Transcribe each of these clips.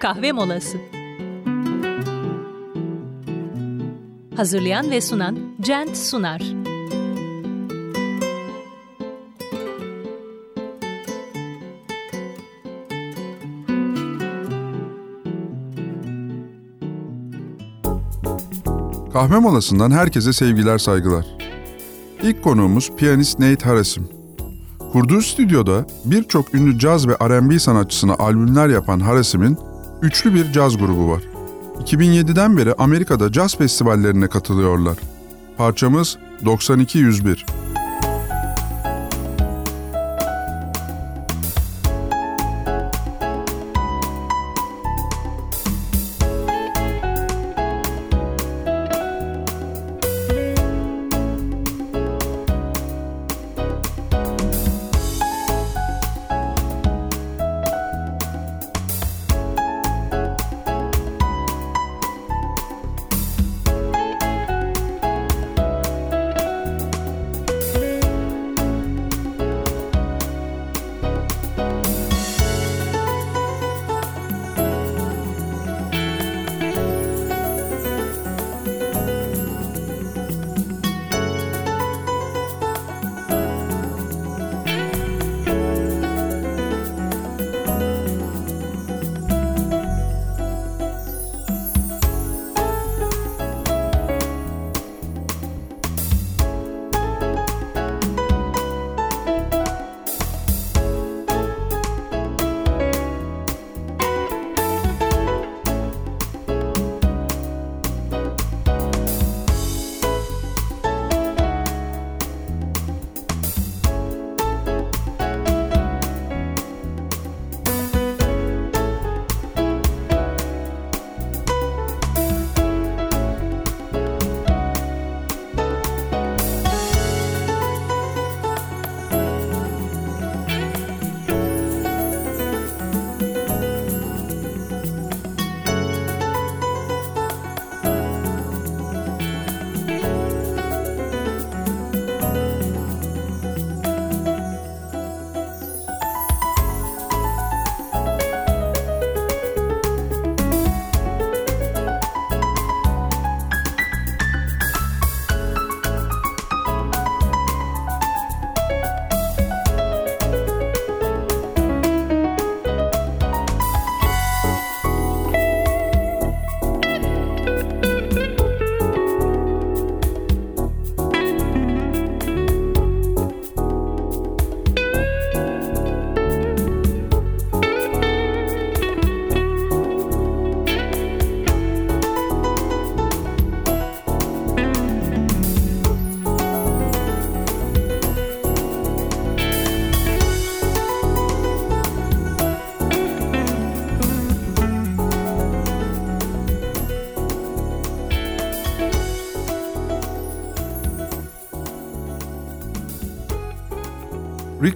kahve molası. Hazırlayan ve sunan Cent Sunar. Kahve molasından herkese sevgiler saygılar. İlk konuğumuz piyanist Nate Harrison. Kurduğu stüdyoda birçok ünlü caz ve R&B sanatçısına albümler yapan Harris'in üçlü bir caz grubu var. 2007'den beri Amerika'da caz festivallerine katılıyorlar. Parçamız 9201.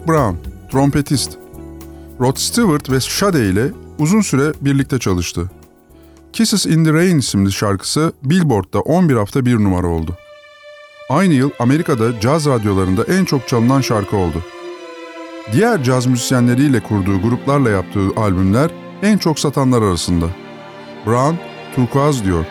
Brown, trompetist. Rod Stewart ve Sade ile uzun süre birlikte çalıştı. Kisses in the Rain isimli şarkısı Billboard'da 11 hafta bir numara oldu. Aynı yıl Amerika'da caz radyolarında en çok çalınan şarkı oldu. Diğer caz müzisyenleriyle kurduğu gruplarla yaptığı albümler en çok satanlar arasında. Brown, Turkuaz diyor.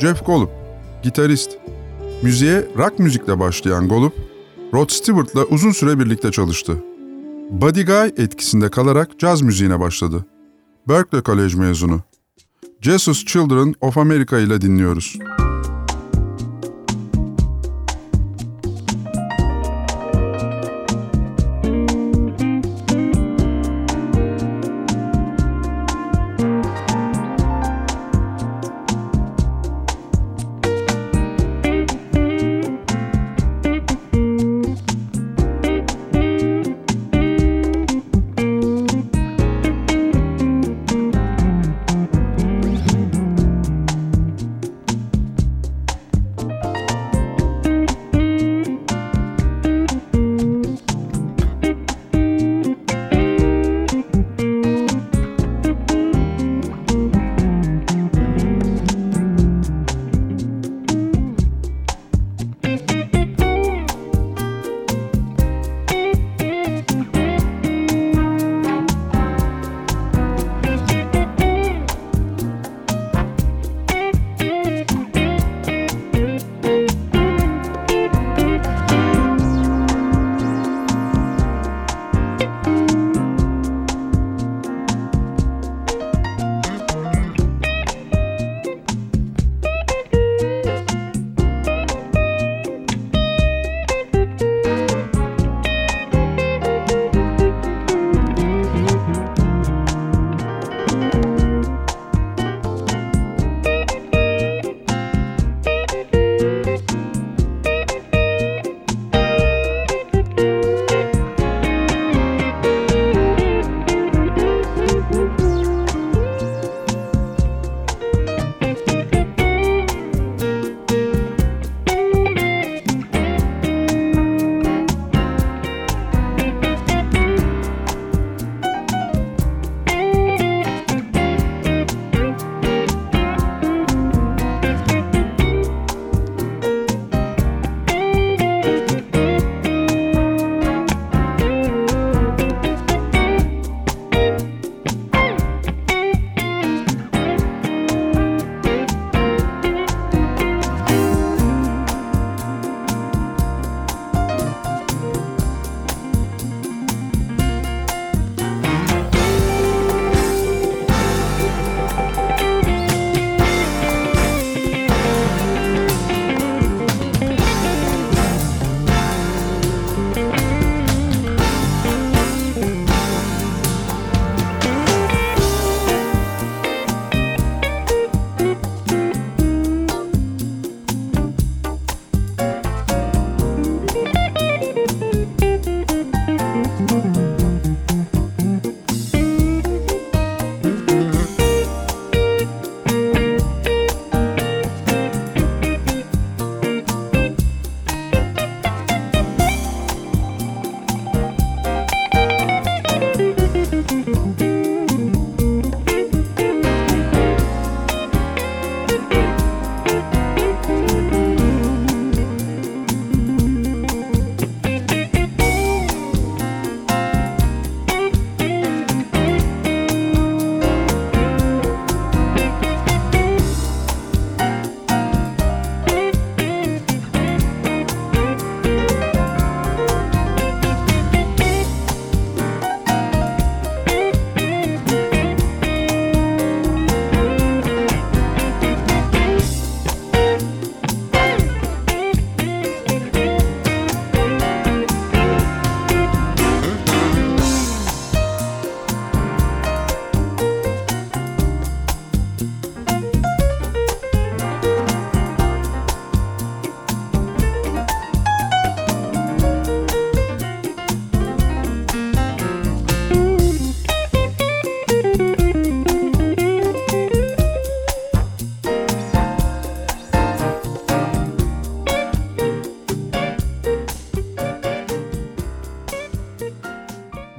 Jeff Golub, gitarist. Müziğe rock müzikle başlayan Golub, Rod Stewart'la uzun süre birlikte çalıştı. Buddy Guy etkisinde kalarak caz müziğine başladı. Berkeley College mezunu. Jesus Children of America ile dinliyoruz.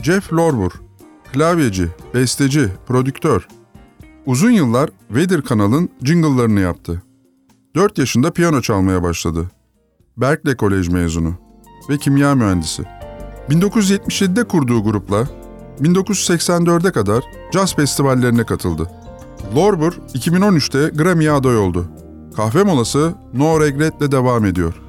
Jeff Lorber, klavyeci, besteci, prodüktör. Uzun yıllar Weather kanalın jingle'larını yaptı. 4 yaşında piyano çalmaya başladı. Berkeley College mezunu ve kimya mühendisi. 1977'de kurduğu grupla 1984'e kadar caz festivallerine katıldı. Lorber 2013'te Grammy'ye aday oldu. Kahve molası No Regret'le devam ediyor.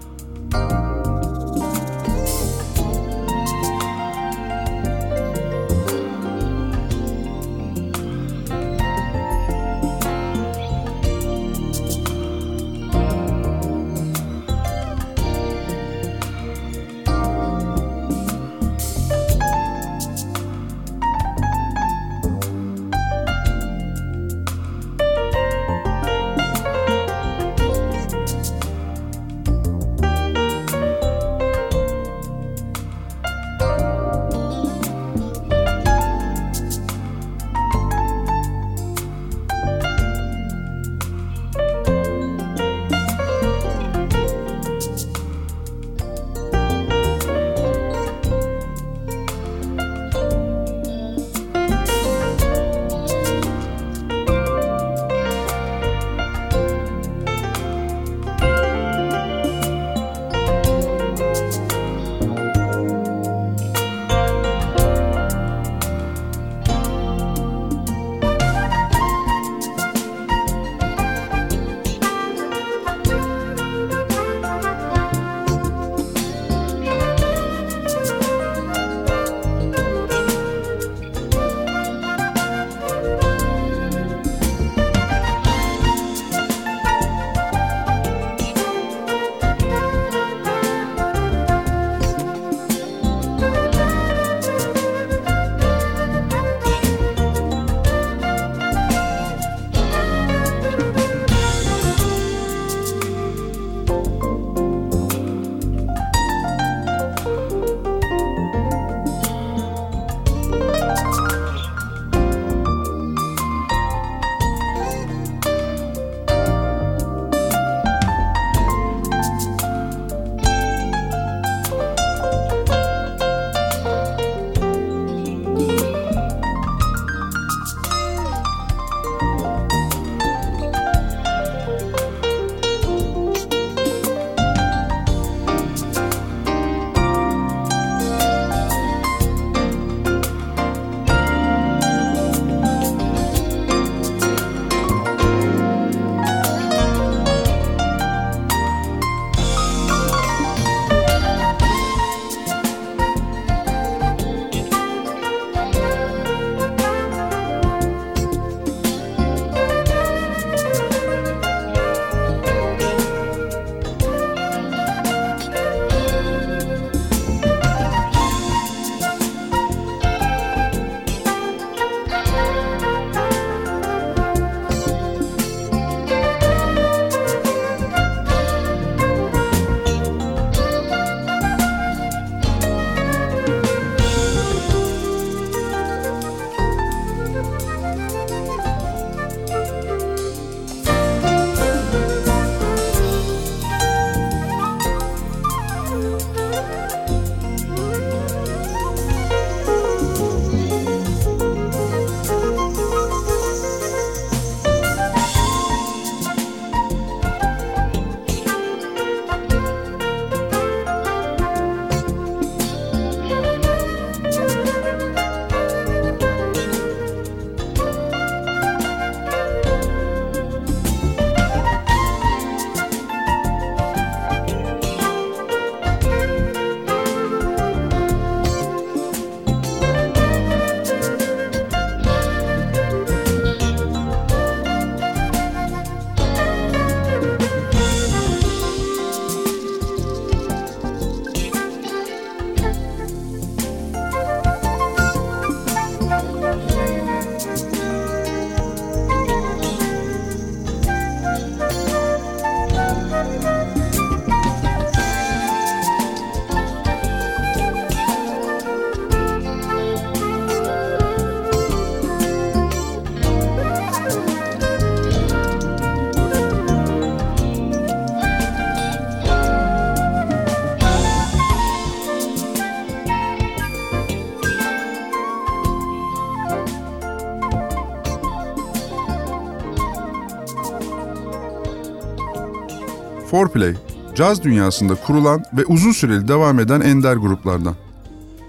Foreplay, caz dünyasında kurulan ve uzun süreli devam eden ender gruplardan.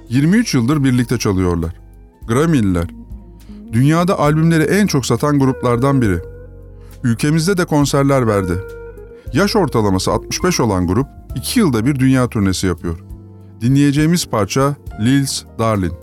23 yıldır birlikte çalıyorlar. Grammy'liler. Dünyada albümleri en çok satan gruplardan biri. Ülkemizde de konserler verdi. Yaş ortalaması 65 olan grup 2 yılda bir dünya turnesi yapıyor. Dinleyeceğimiz parça Lils Darlin.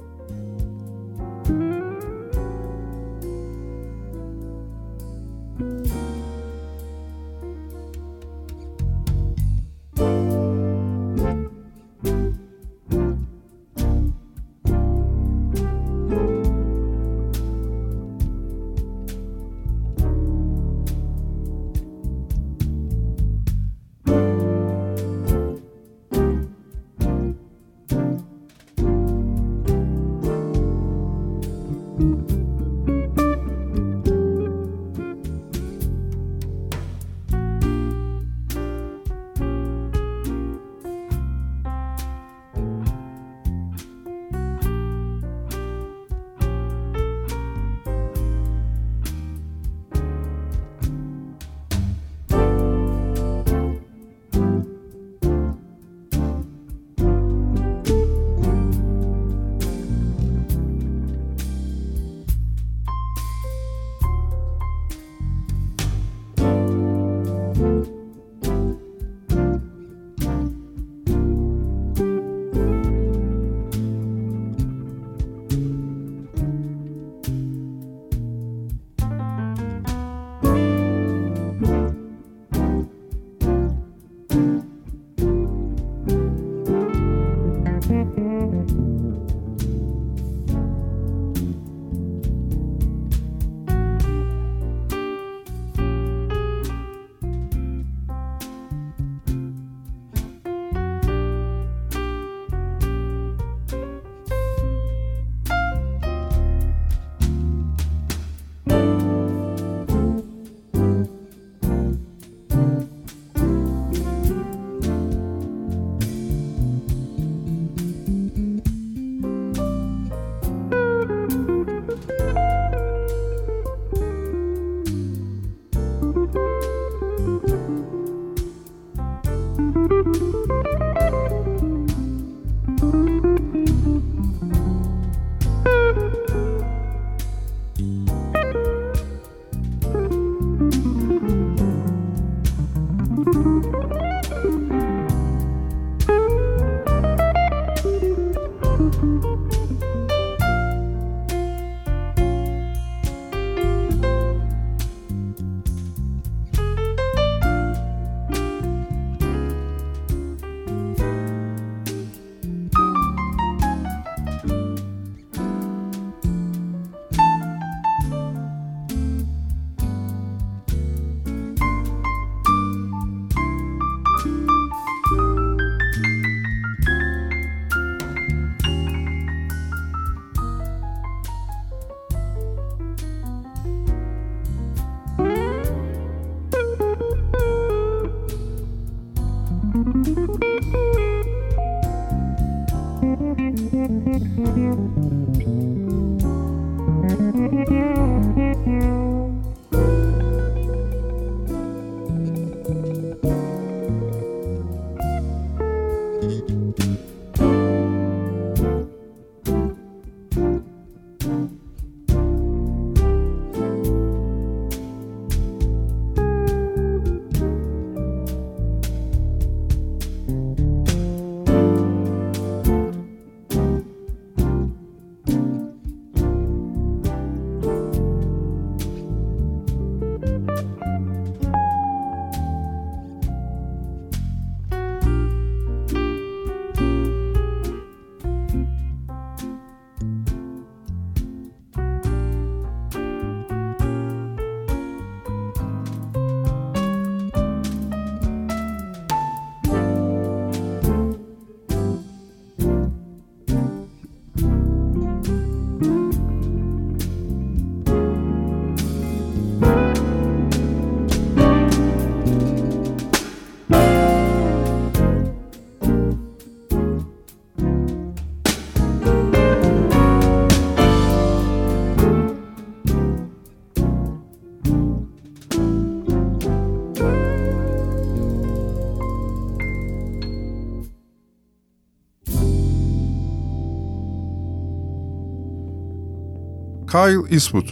Kyle Eastwood,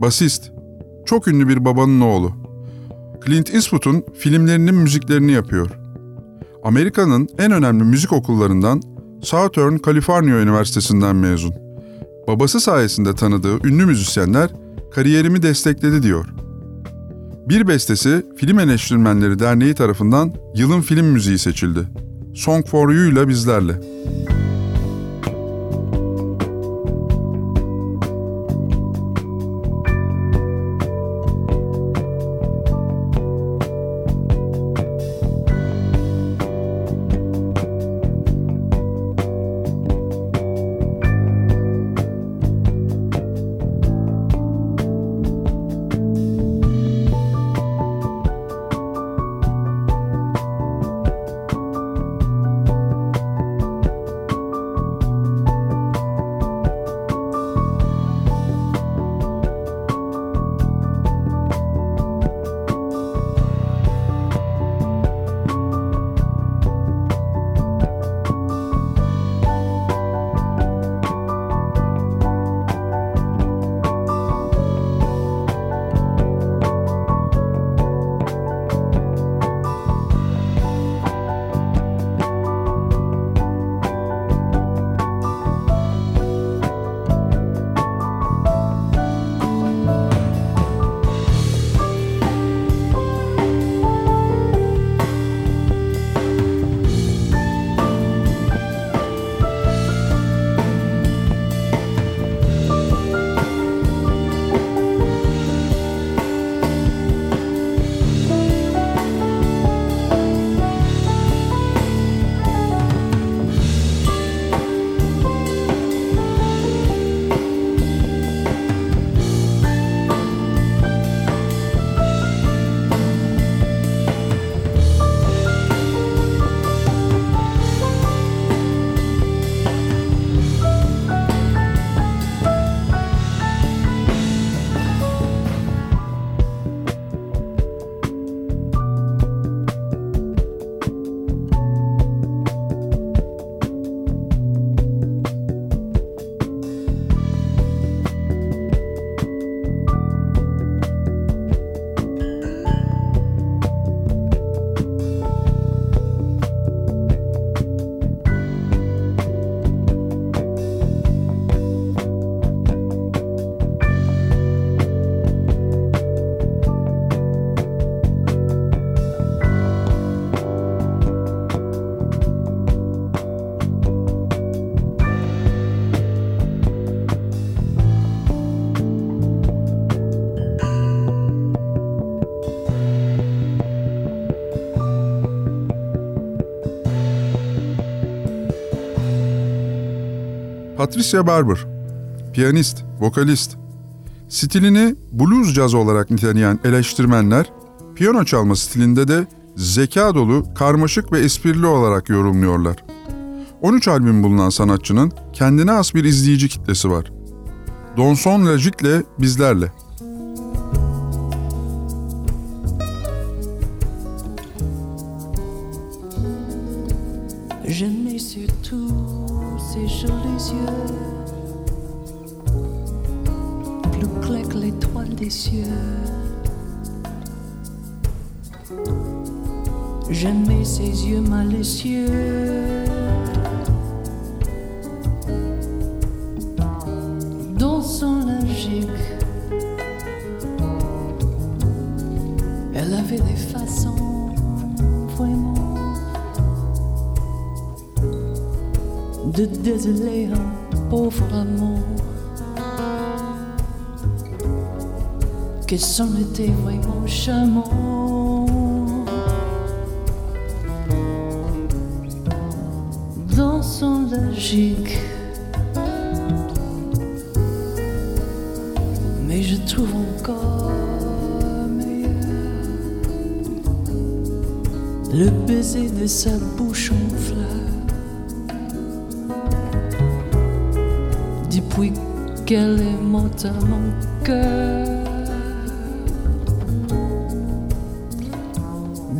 basist, çok ünlü bir babanın oğlu. Clint Eastwood'un filmlerinin müziklerini yapıyor. Amerika'nın en önemli müzik okullarından Southern California Üniversitesi'nden mezun. Babası sayesinde tanıdığı ünlü müzisyenler kariyerimi destekledi diyor. Bir bestesi Film Eleştirmenleri Derneği tarafından yılın film müziği seçildi. Song for You ile bizlerle. Patricia Barber, piyanist, vokalist. Stilini blues caz olarak niteleyen eleştirmenler, piyano çalma stilinde de zeka dolu, karmaşık ve esprili olarak yorumluyorlar. 13 albüm bulunan sanatçının kendine has bir izleyici kitlesi var. Donson Lajik'le bizlerle.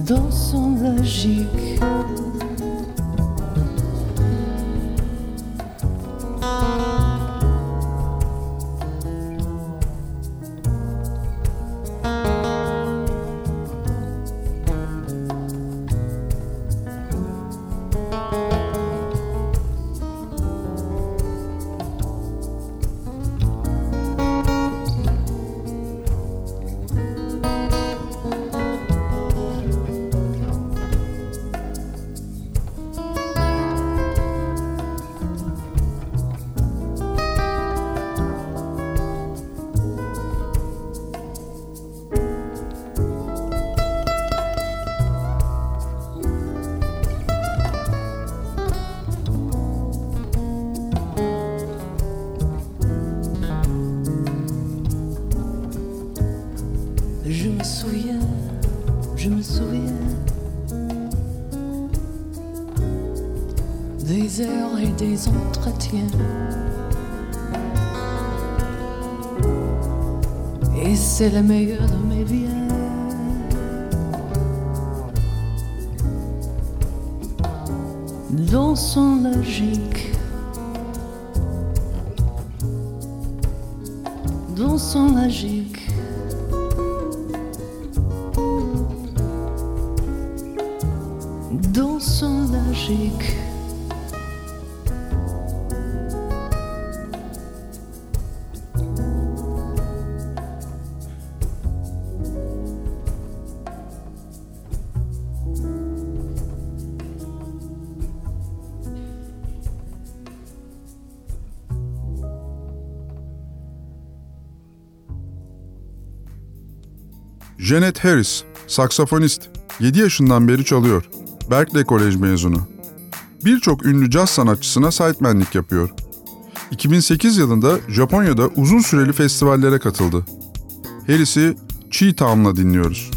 Dans son logique. C'est le meilleur Janet Harris, saksafonist. 7 yaşından beri çalıyor. Berkeley Kolej mezunu. Birçok ünlü caz sanatçısına sidemenlik yapıyor. 2008 yılında Japonya'da uzun süreli festivallere katıldı. Harris'i Chi Town'la dinliyoruz.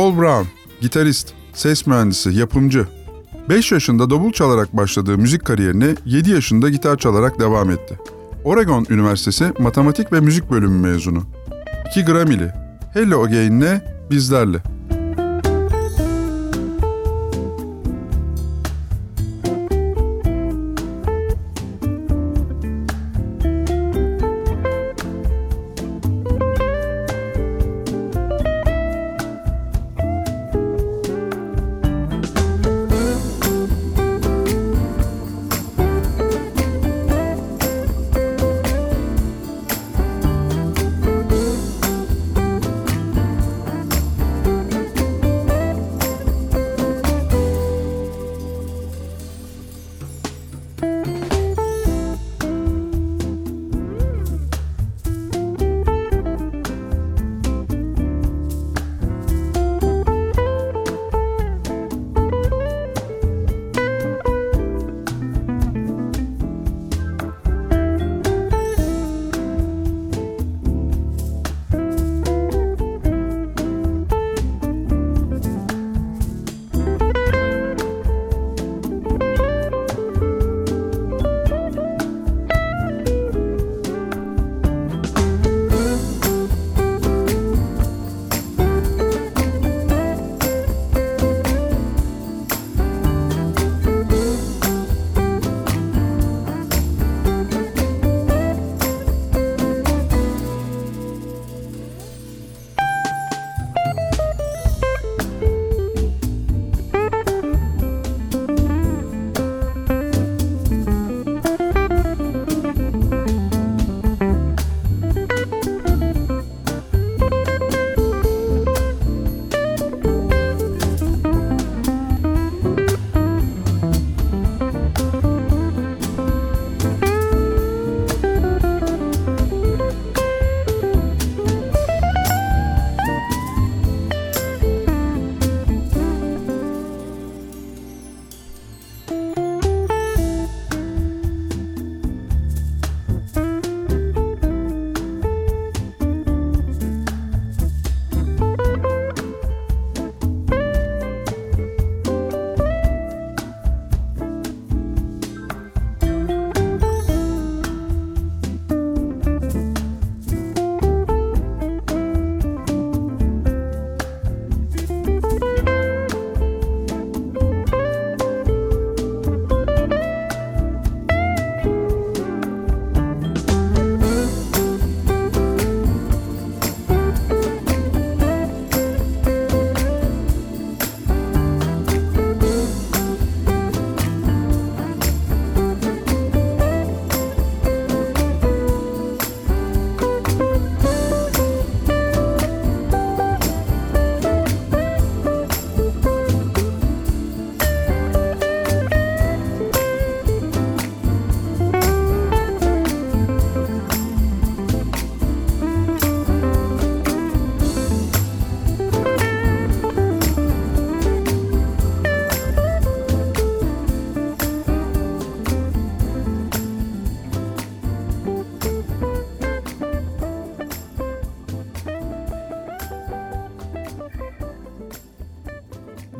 Paul Brown, gitarist, ses mühendisi, yapımcı. 5 yaşında davul çalarak başladığı müzik kariyerine 7 yaşında gitar çalarak devam etti. Oregon Üniversitesi Matematik ve Müzik Bölümü mezunu. 2 Grammy'li. Hello Again'le bizlerle.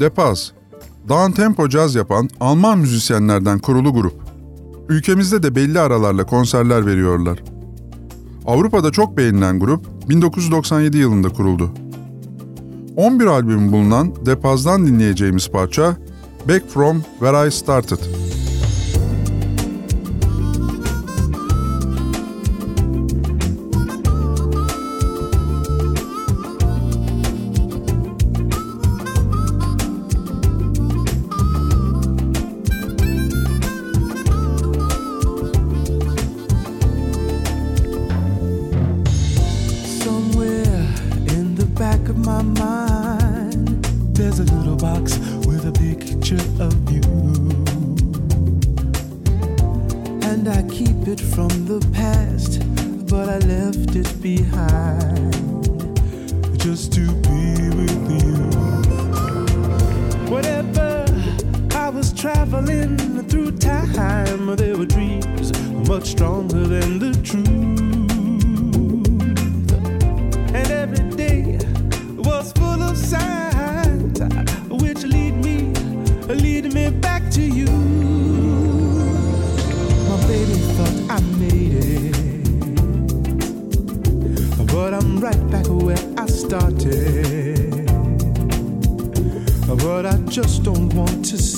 Depaz, down tempo caz yapan Alman müzisyenlerden kurulu grup. Ülkemizde de belli aralarla konserler veriyorlar. Avrupa'da çok beğenilen grup 1997 yılında kuruldu. 11 albüm bulunan Depaz'dan dinleyeceğimiz parça Back From Where I Started.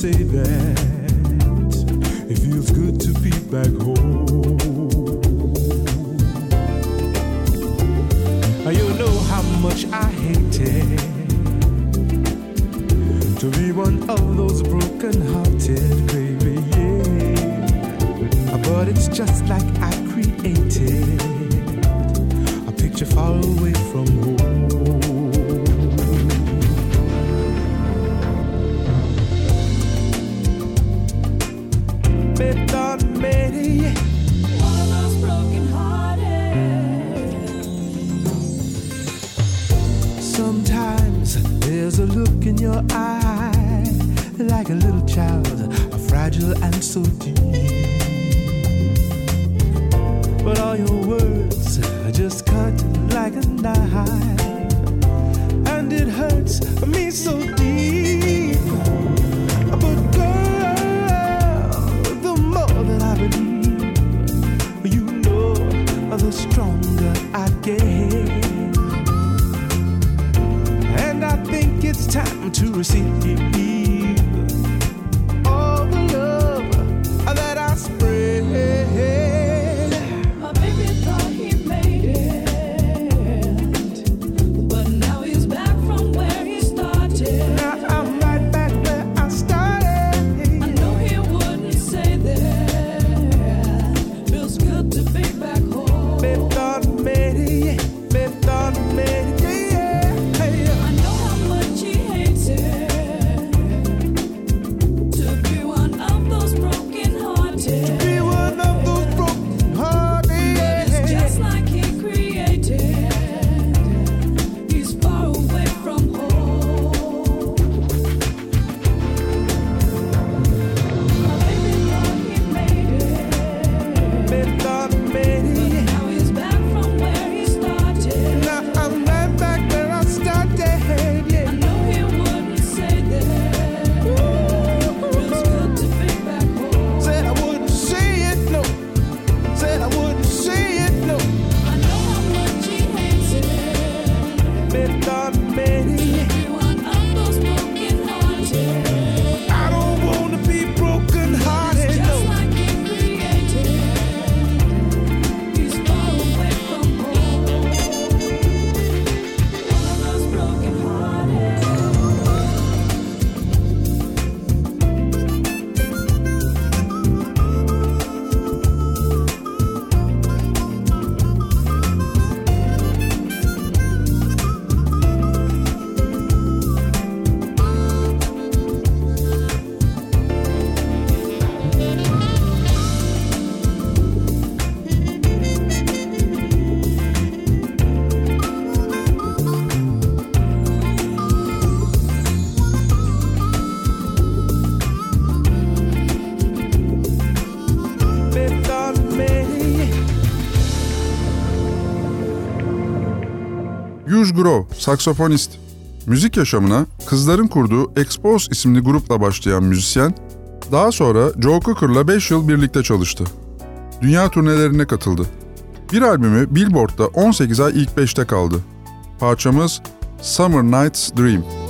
Say that it feels good to be back home. You know how much I hated to be one of those broken hearted, baby, yeah. But it's just like I created a picture far away from home. Fragile and so deep. But all your words just cut like a knife, and it hurts me so deep. But girl, the more that I believe, you know, the stronger I get. And I think it's time to receive Hugh Grove, saksafonist. Müzik yaşamına kızların kurduğu Expose isimli grupla başlayan müzisyen, daha sonra Joe Cooker'la 5 yıl birlikte çalıştı. Dünya turnelerine katıldı. Bir albümü Billboard'da 18 ay ilk 5'te kaldı. Parçamız Summer Night's Dream.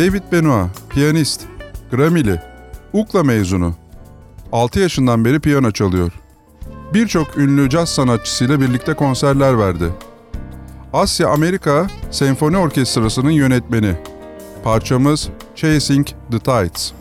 David Benoit, piyanist, Grammy'li, UKLA mezunu. 6 yaşından beri piyano çalıyor. Birçok ünlü caz sanatçısıyla birlikte konserler verdi. Asya Amerika Senfoni Orkestrası'nın yönetmeni. Parçamız Chasing the Tides.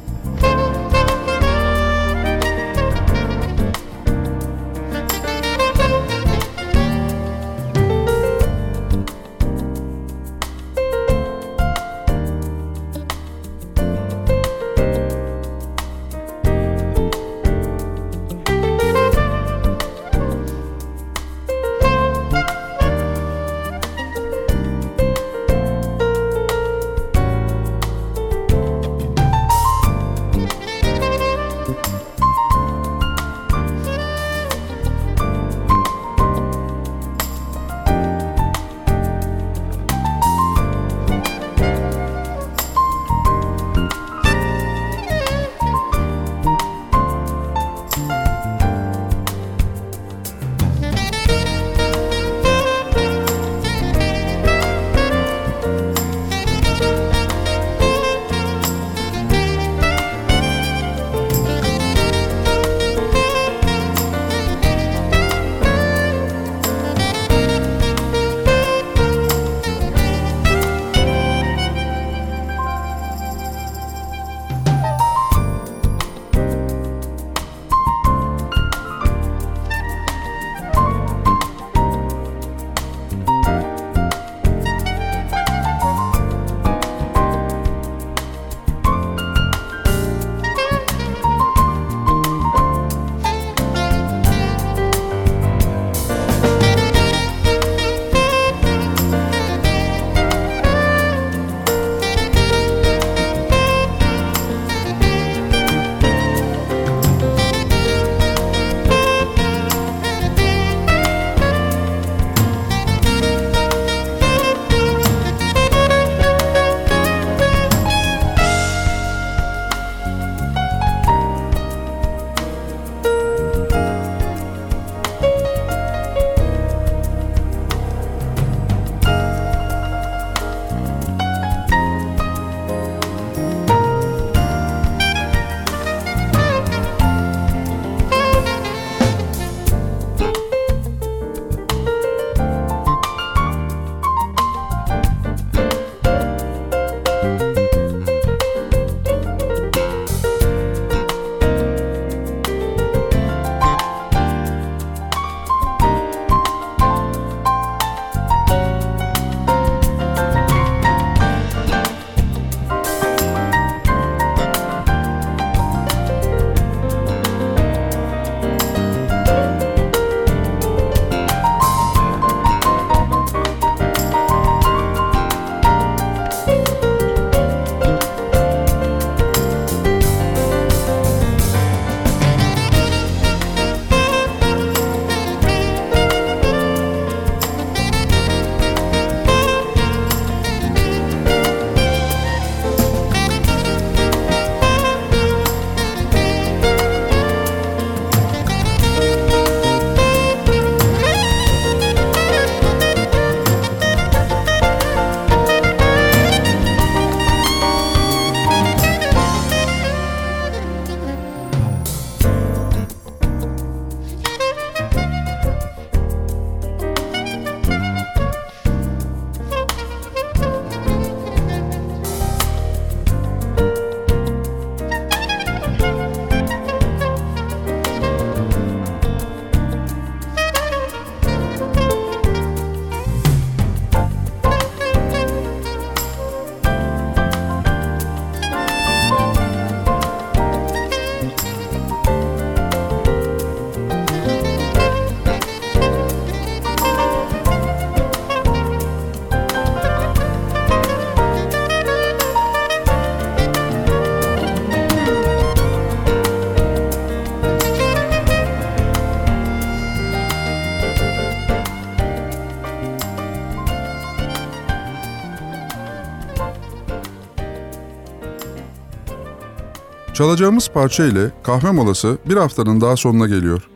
Çalacağımız parça ile kahve molası bir haftanın daha sonuna geliyor.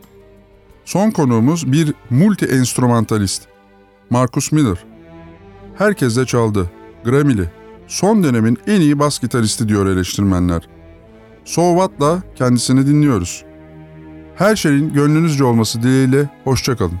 Son konuğumuz bir multi-enstrümantalist. Marcus Miller. Herkes de çaldı. Grammy'li, Son dönemin en iyi bas gitaristi diyor eleştirmenler. So kendisini dinliyoruz. Her şeyin gönlünüzce olması dileğiyle hoşçakalın.